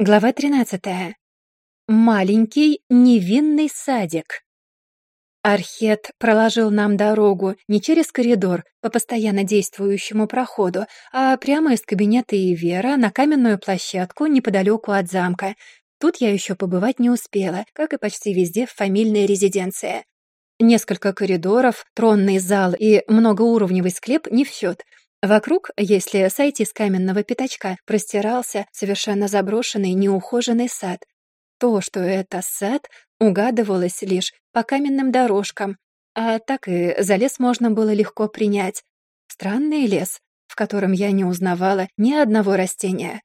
Глава 13. Маленький невинный садик. Архет проложил нам дорогу не через коридор по постоянно действующему проходу, а прямо из кабинета Ивера на каменную площадку неподалеку от замка. Тут я еще побывать не успела, как и почти везде в фамильной резиденции. Несколько коридоров, тронный зал и многоуровневый склеп не в счет — Вокруг, если сойти с каменного пятачка, простирался совершенно заброшенный неухоженный сад. То, что это сад, угадывалось лишь по каменным дорожкам, а так и за лес можно было легко принять. Странный лес, в котором я не узнавала ни одного растения.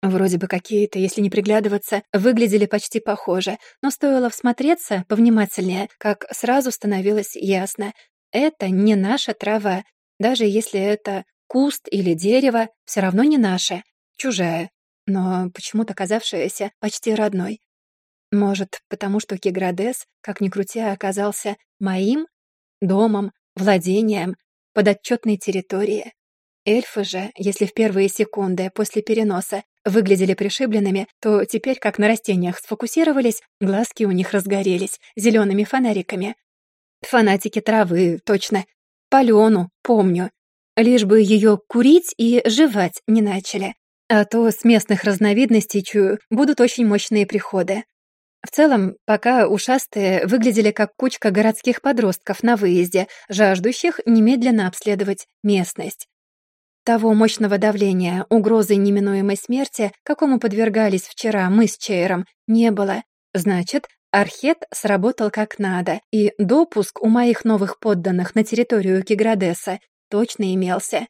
Вроде бы какие-то, если не приглядываться, выглядели почти похоже, но стоило всмотреться повнимательнее, как сразу становилось ясно. Это не наша трава, даже если это Куст или дерево все равно не наше, чужая, но почему-то казавшаяся почти родной. Может, потому что Киградес, как ни крути, оказался моим домом, владением, подотчетной территории. Эльфы же, если в первые секунды после переноса выглядели пришибленными, то теперь, как на растениях сфокусировались, глазки у них разгорелись зелеными фонариками. Фанатики травы, точно. Палену, помню. Лишь бы ее курить и жевать не начали. А то с местных разновидностей, чую, будут очень мощные приходы. В целом, пока ушастые выглядели как кучка городских подростков на выезде, жаждущих немедленно обследовать местность. Того мощного давления, угрозы неминуемой смерти, какому подвергались вчера мы с Чейром, не было. Значит, Архет сработал как надо, и допуск у моих новых подданных на территорию Киградеса точно имелся.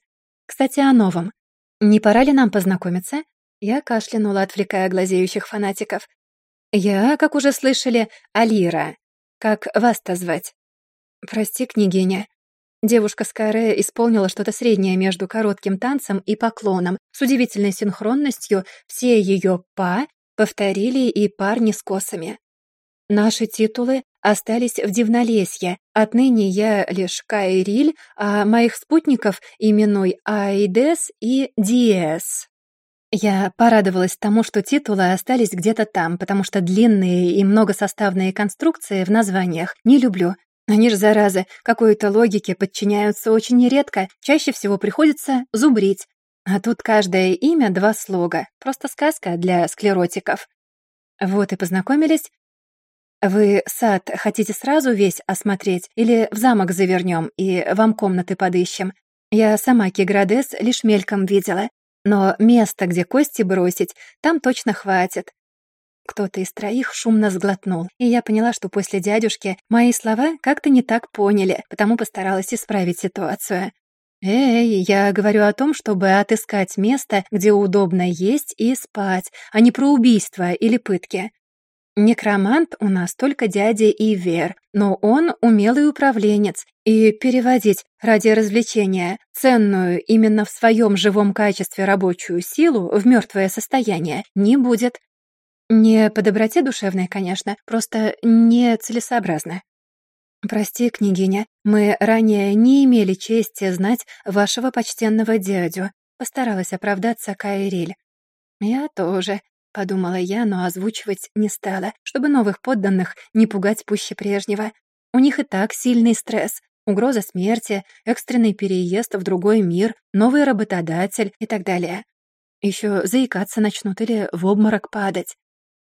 Кстати, о новом. Не пора ли нам познакомиться? Я кашлянула, отвлекая глазеющих фанатиков. Я, как уже слышали, Алира. Как вас-то звать? Прости, княгиня. Девушка Скаре исполнила что-то среднее между коротким танцем и поклоном. С удивительной синхронностью все ее «па» повторили и парни с косами. Наши титулы остались в Дивнолесье. Отныне я лишь Кайриль, а моих спутников именуй Айдес и Диэс. Я порадовалась тому, что титулы остались где-то там, потому что длинные и многосоставные конструкции в названиях не люблю. Они ж, заразы, какой-то логике подчиняются очень нередко, чаще всего приходится зубрить. А тут каждое имя два слога, просто сказка для склеротиков. Вот и познакомились, «Вы сад хотите сразу весь осмотреть или в замок завернем и вам комнаты подыщем? Я сама Киградес лишь мельком видела, но место, где кости бросить, там точно хватит». Кто-то из троих шумно сглотнул, и я поняла, что после дядюшки мои слова как-то не так поняли, потому постаралась исправить ситуацию. «Эй, я говорю о том, чтобы отыскать место, где удобно есть и спать, а не про убийство или пытки. Некромант у нас только дядя Ивер, но он умелый управленец, и переводить ради развлечения ценную именно в своем живом качестве рабочую силу в мертвое состояние не будет. Не по доброте душевной, конечно, просто нецелесообразно. «Прости, княгиня, мы ранее не имели чести знать вашего почтенного дядю», постаралась оправдаться Кайриль. «Я тоже», — подумала я, но озвучивать не стала, чтобы новых подданных не пугать пуще прежнего. У них и так сильный стресс, угроза смерти, экстренный переезд в другой мир, новый работодатель и так далее. Еще заикаться начнут или в обморок падать.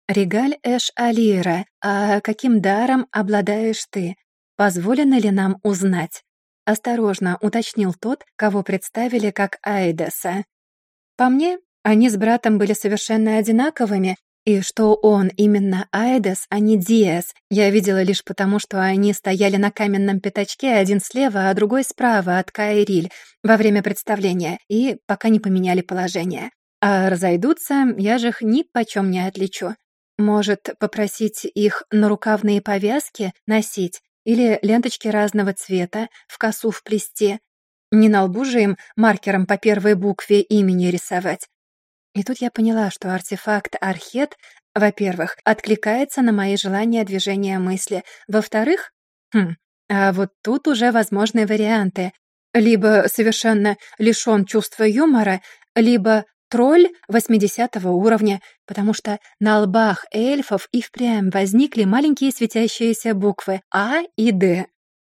«Регаль Эш Алира, а каким даром обладаешь ты? Позволено ли нам узнать?» Осторожно уточнил тот, кого представили как Айдеса. По мне, они с братом были совершенно одинаковыми, и что он именно Айдес, а не Диас, я видела лишь потому, что они стояли на каменном пятачке, один слева, а другой справа от Кайриль во время представления, и пока не поменяли положение. А разойдутся, я же их ни почем не отличу. Может, попросить их нарукавные повязки носить или ленточки разного цвета в косу вплести? Не на лбу же им маркером по первой букве имени рисовать. И тут я поняла, что артефакт Архет, во-первых, откликается на мои желания движения мысли, во-вторых, хм, а вот тут уже возможны варианты. Либо совершенно лишён чувства юмора, либо тролль 80 уровня, потому что на лбах эльфов и впрямь возникли маленькие светящиеся буквы А и Д.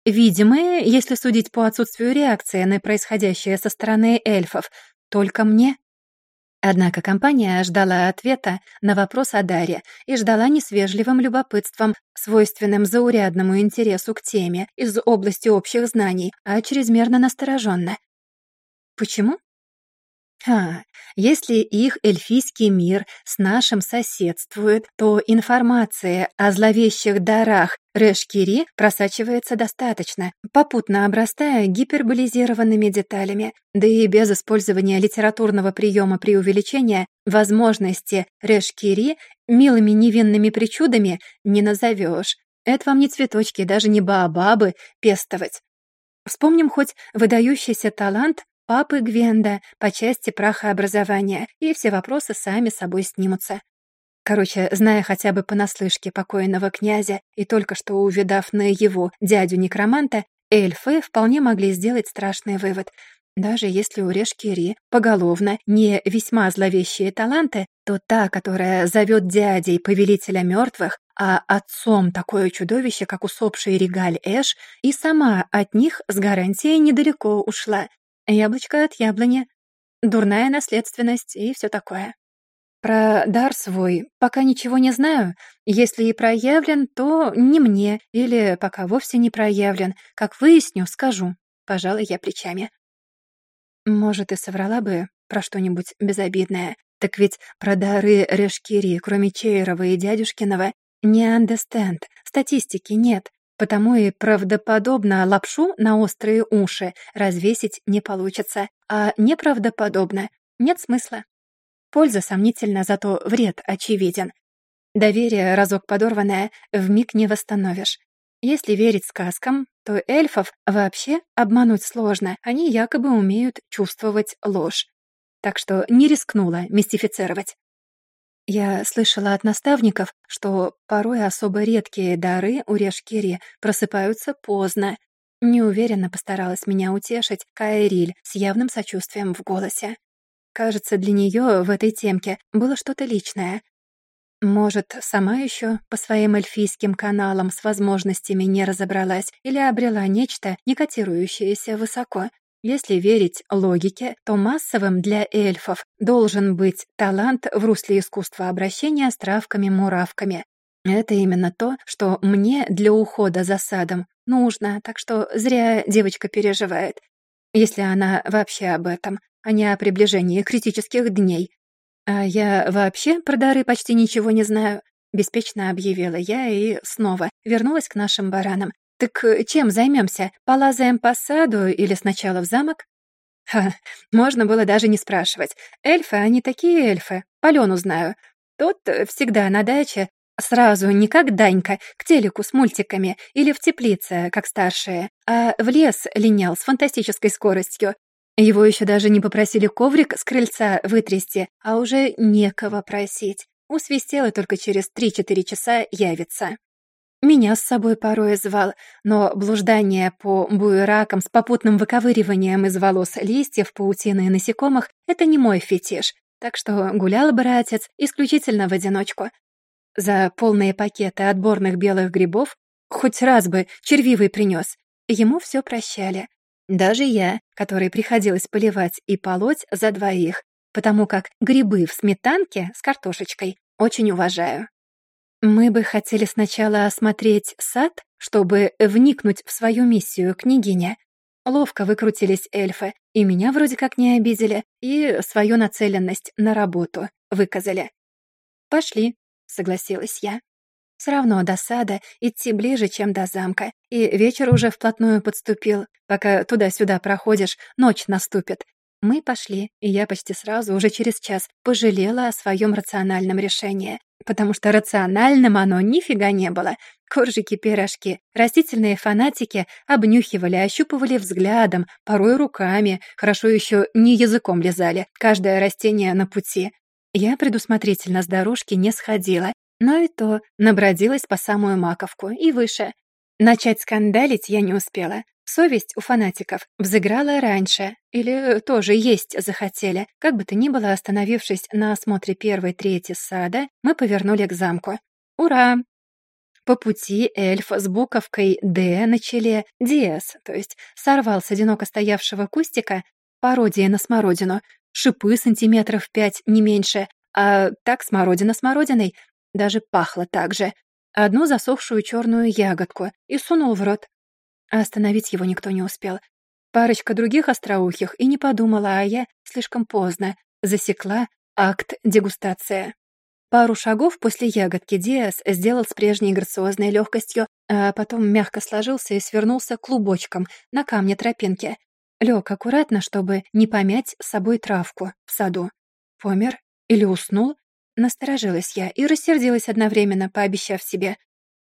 Видимые, если судить по отсутствию реакции на происходящее со стороны эльфов, только мне. Однако компания ждала ответа на вопрос о Даре и ждала не с любопытством, свойственным заурядному интересу к теме из области общих знаний, а чрезмерно настороженно. Почему? А, если их эльфийский мир с нашим соседствует, то информация о зловещих дарах Решкири просачивается достаточно, попутно обрастая гиперболизированными деталями, да и без использования литературного приема преувеличения возможности Решкири милыми невинными причудами не назовешь. Это вам не цветочки, даже не баобабы пестовать. Вспомним хоть выдающийся талант папы Гвенда по части прахообразования, и все вопросы сами собой снимутся. Короче, зная хотя бы понаслышке покойного князя и только что увидав на его дядю-некроманта, эльфы вполне могли сделать страшный вывод. Даже если у Решкири поголовно не весьма зловещие таланты, то та, которая зовет дядей повелителя мертвых, а отцом такое чудовище, как усопший Регаль Эш, и сама от них с гарантией недалеко ушла. Яблочко от яблони, дурная наследственность и все такое. Про дар свой пока ничего не знаю. Если и проявлен, то не мне, или пока вовсе не проявлен. Как выясню, скажу. Пожалуй, я плечами. Может, и соврала бы про что-нибудь безобидное. Так ведь про дары Решкири, кроме Чейрова и дядюшкиного, не understand, статистики нет. Потому и правдоподобно лапшу на острые уши развесить не получится, а неправдоподобно нет смысла. Польза сомнительна, зато вред очевиден. Доверие, разок подорванное, вмиг не восстановишь. Если верить сказкам, то эльфов вообще обмануть сложно, они якобы умеют чувствовать ложь. Так что не рискнула мистифицировать. Я слышала от наставников, что порой особо редкие дары у Решкири просыпаются поздно. Неуверенно постаралась меня утешить Кайриль с явным сочувствием в голосе. Кажется, для нее в этой темке было что-то личное. Может, сама еще по своим эльфийским каналам с возможностями не разобралась или обрела нечто, не котирующееся высоко. Если верить логике, то массовым для эльфов должен быть талант в русле искусства обращения с травками-муравками. Это именно то, что мне для ухода за садом нужно, так что зря девочка переживает. Если она вообще об этом, а не о приближении критических дней. А я вообще про дары почти ничего не знаю, беспечно объявила я и снова вернулась к нашим баранам, «Так э, чем займемся? Полазаем по саду или сначала в замок?» Ха, можно было даже не спрашивать. Эльфы, они такие эльфы. Палену знаю. Тот э, всегда на даче, сразу не как Данька, к телеку с мультиками или в теплице, как старшие, а в лес линял с фантастической скоростью. Его еще даже не попросили коврик с крыльца вытрясти, а уже некого просить. Усвистел и только через 3-4 часа явится. Меня с собой порой звал, но блуждание по буеракам с попутным выковыриванием из волос листьев, паутины и насекомых — это не мой фетиш, так что гулял братец исключительно в одиночку. За полные пакеты отборных белых грибов хоть раз бы червивый принес, ему все прощали. Даже я, который приходилось поливать и полоть за двоих, потому как грибы в сметанке с картошечкой очень уважаю. Мы бы хотели сначала осмотреть сад, чтобы вникнуть в свою миссию, княгиня. Ловко выкрутились эльфы, и меня вроде как не обидели, и свою нацеленность на работу выказали. «Пошли», — согласилась я. Все равно до сада идти ближе, чем до замка, и вечер уже вплотную подступил. Пока туда-сюда проходишь, ночь наступит. Мы пошли, и я почти сразу, уже через час, пожалела о своем рациональном решении потому что рациональным оно нифига не было. Коржики-пирожки, растительные фанатики обнюхивали, ощупывали взглядом, порой руками, хорошо еще не языком лизали, каждое растение на пути. Я предусмотрительно с дорожки не сходила, но и то набродилась по самую маковку и выше. Начать скандалить я не успела. Совесть у фанатиков взыграла раньше, или тоже есть захотели. Как бы то ни было, остановившись на осмотре первой трети сада, мы повернули к замку. Ура! По пути эльф с буковкой «Д» на челе, Диас, то есть сорвал с одиноко стоявшего кустика, пародия на смородину, шипы сантиметров пять, не меньше, а так смородина смородиной, даже пахло так же, одну засохшую черную ягодку и сунул в рот. А остановить его никто не успел. Парочка других остроухих и не подумала, а я слишком поздно засекла акт дегустации. Пару шагов после ягодки Диас сделал с прежней грациозной легкостью, а потом мягко сложился и свернулся клубочком на камне тропинки. Лег аккуратно, чтобы не помять с собой травку в саду. Помер или уснул? Насторожилась я и рассердилась одновременно, пообещав себе.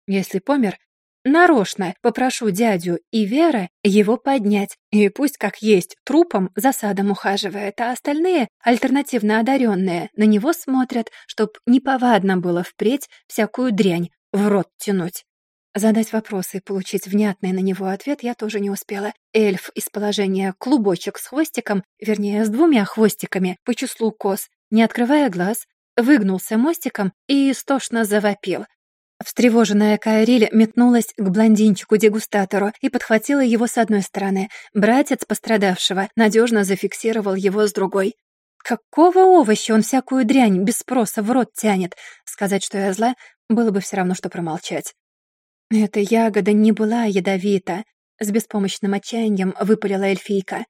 Если помер, Нарочно попрошу дядю и Вера его поднять, и пусть как есть трупом за садом ухаживает, а остальные, альтернативно одаренные, на него смотрят, чтоб неповадно было впредь всякую дрянь в рот тянуть. Задать вопросы и получить внятный на него ответ я тоже не успела. Эльф из положения клубочек с хвостиком, вернее, с двумя хвостиками по числу кос, не открывая глаз, выгнулся мостиком и истошно завопил. Встревоженная Кайриль метнулась к блондинчику-дегустатору и подхватила его с одной стороны. Братец пострадавшего надежно зафиксировал его с другой. Какого овоща он всякую дрянь без спроса в рот тянет? Сказать, что я зла, было бы все равно, что промолчать. Эта ягода не была ядовита. С беспомощным отчаянием выпалила эльфийка.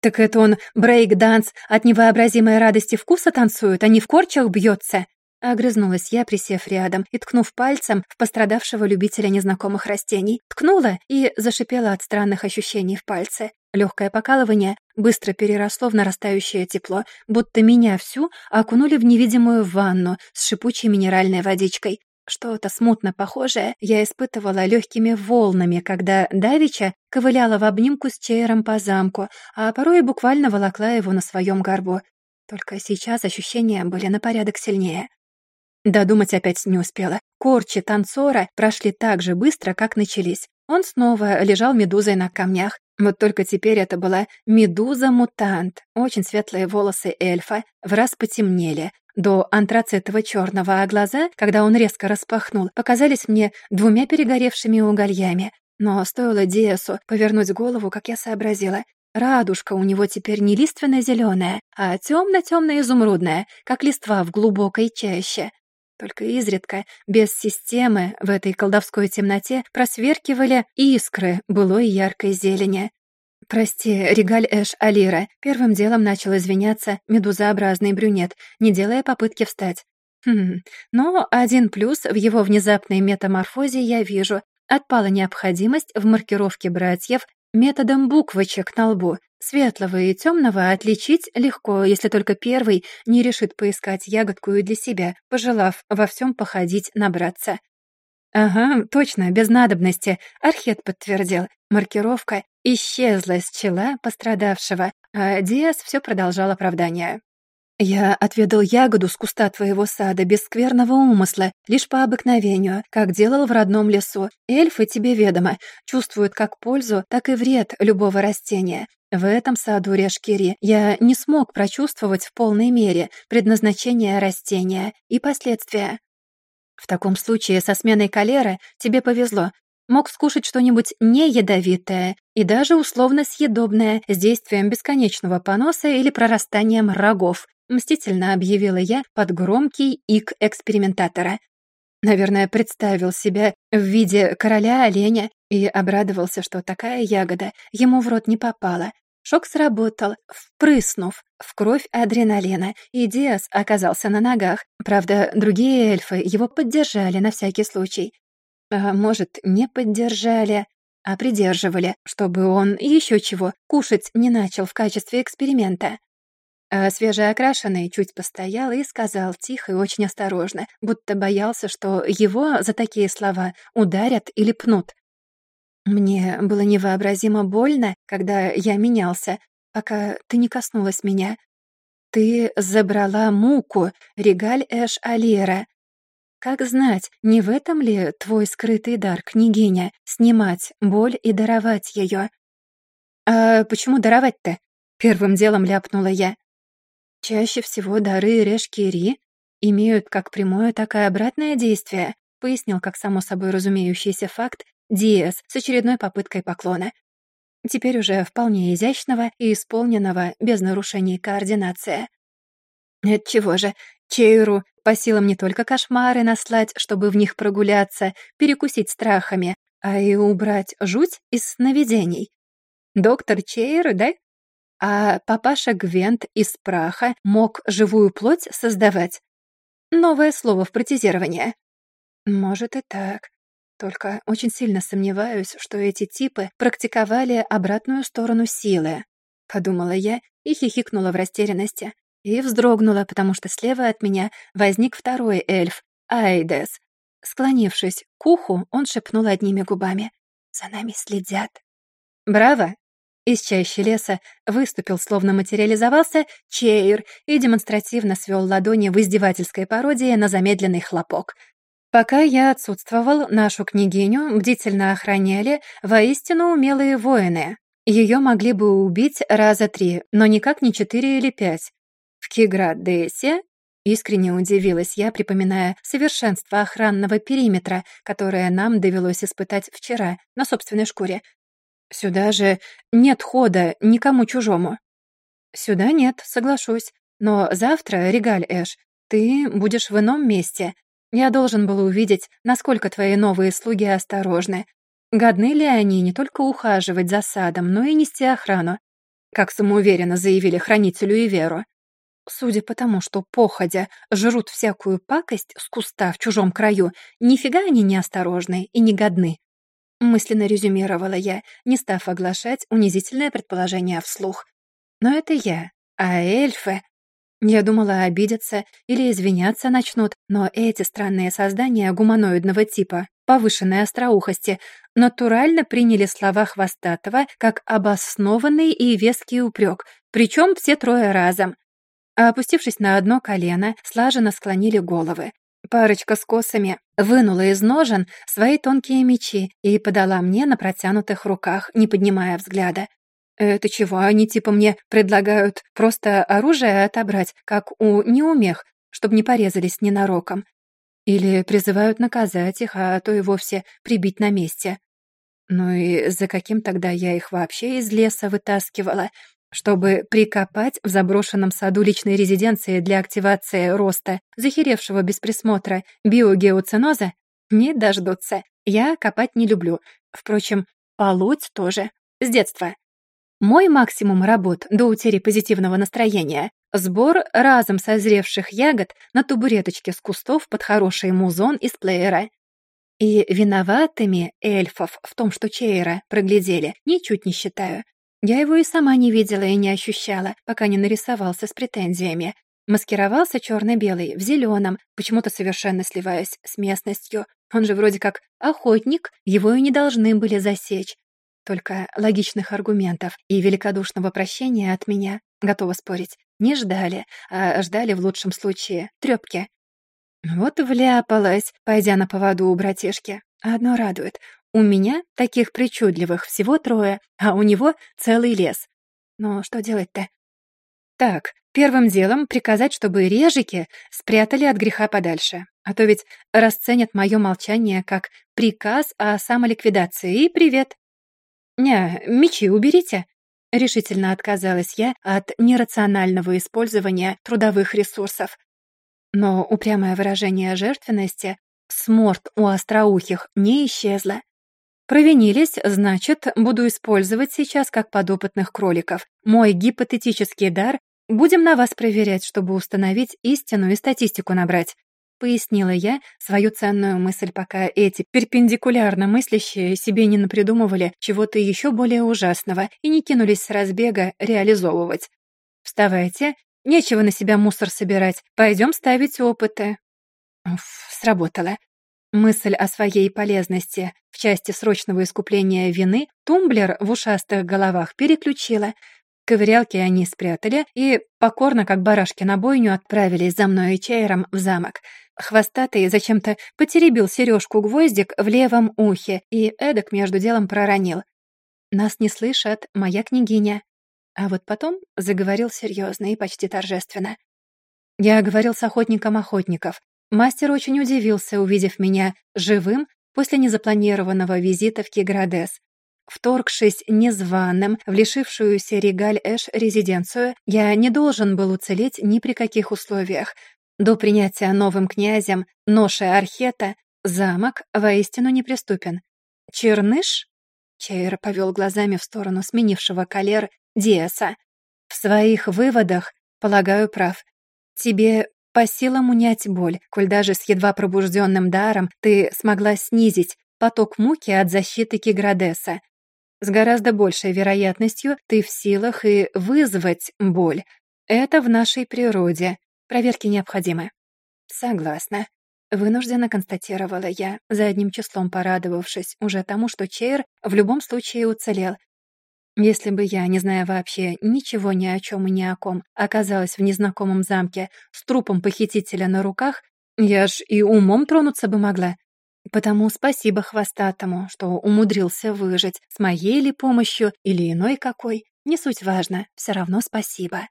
«Так это он брейк-данс от невообразимой радости вкуса танцует, а не в корчах бьется?» Огрызнулась я, присев рядом, и ткнув пальцем в пострадавшего любителя незнакомых растений. Ткнула и зашипела от странных ощущений в пальце. Легкое покалывание быстро переросло в нарастающее тепло, будто меня всю окунули в невидимую ванну с шипучей минеральной водичкой. Что-то смутно похожее я испытывала легкими волнами, когда Давича ковыляла в обнимку с Чейром по замку, а порой буквально волокла его на своем горбу. Только сейчас ощущения были на порядок сильнее. Додумать опять не успела. Корчи танцора прошли так же быстро, как начались. Он снова лежал медузой на камнях. Вот только теперь это была медуза-мутант. Очень светлые волосы эльфа в раз потемнели. До антрацитового черного, а глаза, когда он резко распахнул, показались мне двумя перегоревшими угольями. Но стоило Диасу повернуть голову, как я сообразила. Радужка у него теперь не лиственно-зеленая, а темно-темно-изумрудная, как листва в глубокой чаще. Только изредка, без системы, в этой колдовской темноте просверкивали искры былой яркой зелени. «Прости, Регаль Эш Алира», первым делом начал извиняться медузообразный брюнет, не делая попытки встать. Хм, но один плюс в его внезапной метаморфозе я вижу. Отпала необходимость в маркировке братьев методом буквочек на лбу. Светлого и темного отличить легко, если только первый не решит поискать ягодку и для себя, пожелав во всем походить на братца. «Ага, точно, без надобности», — Архет подтвердил. Маркировка исчезла с чела пострадавшего, а Диас все продолжал оправдание. «Я отведал ягоду с куста твоего сада без скверного умысла, лишь по обыкновению, как делал в родном лесу. Эльфы, тебе ведомо, чувствуют как пользу, так и вред любого растения. В этом саду Решкири я не смог прочувствовать в полной мере предназначение растения и последствия. В таком случае со сменой калеры тебе повезло. Мог скушать что-нибудь не ядовитое и даже условно съедобное с действием бесконечного поноса или прорастанием рогов, Мстительно объявила я под громкий ик экспериментатора. Наверное, представил себя в виде короля-оленя и обрадовался, что такая ягода ему в рот не попала. Шок сработал, впрыснув в кровь адреналина, и Диас оказался на ногах. Правда, другие эльфы его поддержали на всякий случай. А может, не поддержали, а придерживали, чтобы он еще чего кушать не начал в качестве эксперимента. А свежеокрашенный чуть постоял и сказал тихо и очень осторожно, будто боялся, что его за такие слова ударят или пнут. «Мне было невообразимо больно, когда я менялся, пока ты не коснулась меня. Ты забрала муку, регаль Эш Алира. как знать, не в этом ли твой скрытый дар, княгиня, снимать боль и даровать ее? «А почему даровать-то?» — первым делом ляпнула я. «Чаще всего дары Решки-Ри имеют как прямое, так и обратное действие», пояснил как само собой разумеющийся факт Диэс с очередной попыткой поклона. Теперь уже вполне изящного и исполненного без нарушений координации. чего же, Чейру по силам не только кошмары наслать, чтобы в них прогуляться, перекусить страхами, а и убрать жуть из сновидений. Доктор Чейр, да? А папаша Гвент из праха мог живую плоть создавать? Новое слово в протезирование. Может и так. Только очень сильно сомневаюсь, что эти типы практиковали обратную сторону силы. Подумала я и хихикнула в растерянности. И вздрогнула, потому что слева от меня возник второй эльф, Айдес. Склонившись к уху, он шепнул одними губами. «За нами следят». «Браво!» Из чащи леса выступил, словно материализовался, Чейр и демонстративно свел ладони в издевательской пародии на замедленный хлопок. Пока я отсутствовал, нашу княгиню бдительно охраняли воистину умелые воины. Ее могли бы убить раза три, но никак не четыре или пять. В Киградесе Искренне удивилась я, припоминая совершенство охранного периметра, которое нам довелось испытать вчера на собственной шкуре, Сюда же нет хода никому чужому. Сюда нет, соглашусь. Но завтра, Регаль Эш, ты будешь в ином месте. Я должен был увидеть, насколько твои новые слуги осторожны. Годны ли они не только ухаживать за садом, но и нести охрану, как самоуверенно заявили хранителю и веру. Судя по тому, что походя жрут всякую пакость с куста в чужом краю, нифига они не осторожны и не годны. Мысленно резюмировала я, не став оглашать унизительное предположение вслух. Но это я, а эльфы... Я думала, обидятся или извиняться начнут, но эти странные создания гуманоидного типа, повышенной остроухости, натурально приняли слова Хвостатого как обоснованный и веский упрек, причем все трое разом. А опустившись на одно колено, слаженно склонили головы. Парочка с косами вынула из ножен свои тонкие мечи и подала мне на протянутых руках, не поднимая взгляда. «Это чего, они типа мне предлагают просто оружие отобрать, как у неумех, чтобы не порезались ненароком? Или призывают наказать их, а то и вовсе прибить на месте?» Ну и за каким тогда я их вообще из леса вытаскивала? Чтобы прикопать в заброшенном саду личной резиденции для активации роста, захеревшего без присмотра биогеоциноза, не дождутся. Я копать не люблю. Впрочем, полоть тоже. С детства. Мой максимум работ до утери позитивного настроения — сбор разом созревших ягод на табуреточке с кустов под хороший музон из плеера. И виноватыми эльфов в том, что Чейра проглядели, ничуть не считаю. Я его и сама не видела и не ощущала, пока не нарисовался с претензиями. Маскировался черно-белый, в зеленом, почему-то совершенно сливаясь с местностью. Он же вроде как охотник, его и не должны были засечь. Только логичных аргументов и великодушного прощения от меня, готова спорить, не ждали, а ждали в лучшем случае трёпки. Вот вляпалась, пойдя на поводу у братишки. Одно радует, у меня таких причудливых всего трое, а у него целый лес. Но что делать-то? Так, первым делом приказать, чтобы режики спрятали от греха подальше. А то ведь расценят мое молчание как приказ о самоликвидации и привет. «Не, мечи уберите», — решительно отказалась я от нерационального использования трудовых ресурсов. Но упрямое выражение жертвенности сморт у остроухих не исчезло. Провинились, значит, буду использовать сейчас как подопытных кроликов. Мой гипотетический дар будем на вас проверять, чтобы установить истину и статистику набрать. Пояснила я свою ценную мысль, пока эти перпендикулярно мыслящие себе не напридумывали чего-то еще более ужасного и не кинулись с разбега реализовывать. «Вставайте, нечего на себя мусор собирать, пойдем ставить опыты». Уф, сработало. Мысль о своей полезности в части срочного искупления вины тумблер в ушастых головах переключила. Ковырялки они спрятали и покорно, как барашки на бойню, отправились за мной и Чейром в замок. Хвостатый зачем-то потеребил сережку-гвоздик в левом ухе и эдак между делом проронил. «Нас не слышат, моя княгиня». А вот потом заговорил серьезно и почти торжественно. Я говорил с охотником охотников. Мастер очень удивился, увидев меня живым после незапланированного визита в Киградес. Вторгшись незваным в лишившуюся Регаль-Эш резиденцию, я не должен был уцелеть ни при каких условиях. До принятия новым князем Ноши Архета замок воистину неприступен. «Черныш?» — Чейр повел глазами в сторону сменившего калер Диаса. «В своих выводах, полагаю, прав. Тебе по силам унять боль, коль даже с едва пробужденным даром ты смогла снизить поток муки от защиты Киградеса. С гораздо большей вероятностью ты в силах и вызвать боль. Это в нашей природе. Проверки необходимы. Согласна. Вынужденно констатировала я, за одним числом порадовавшись уже тому, что Чейр в любом случае уцелел, если бы я, не зная вообще ничего ни о чем и ни о ком, оказалась в незнакомом замке с трупом похитителя на руках, я ж и умом тронуться бы могла. Потому спасибо хвостатому, что умудрился выжить, с моей ли помощью или иной какой. Не суть важно, все равно спасибо.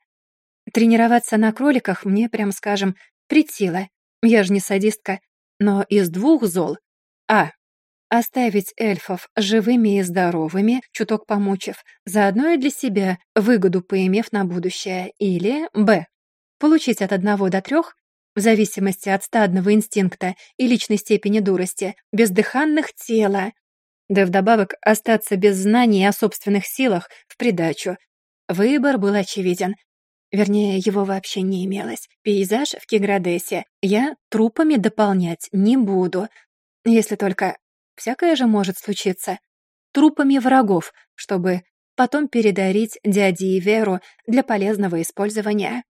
Тренироваться на кроликах мне, прям скажем, притило. Я же не садистка. Но из двух зол. А. Оставить эльфов живыми и здоровыми, чуток помучив, заодно и для себя, выгоду поимев на будущее. Или Б. Получить от одного до трех, в зависимости от стадного инстинкта и личной степени дурости, бездыханных тела. Да вдобавок остаться без знаний о собственных силах в придачу. Выбор был очевиден. Вернее, его вообще не имелось. Пейзаж в Киградесе я трупами дополнять не буду. Если только Всякое же может случиться. Трупами врагов, чтобы потом передарить дяде и Веру для полезного использования.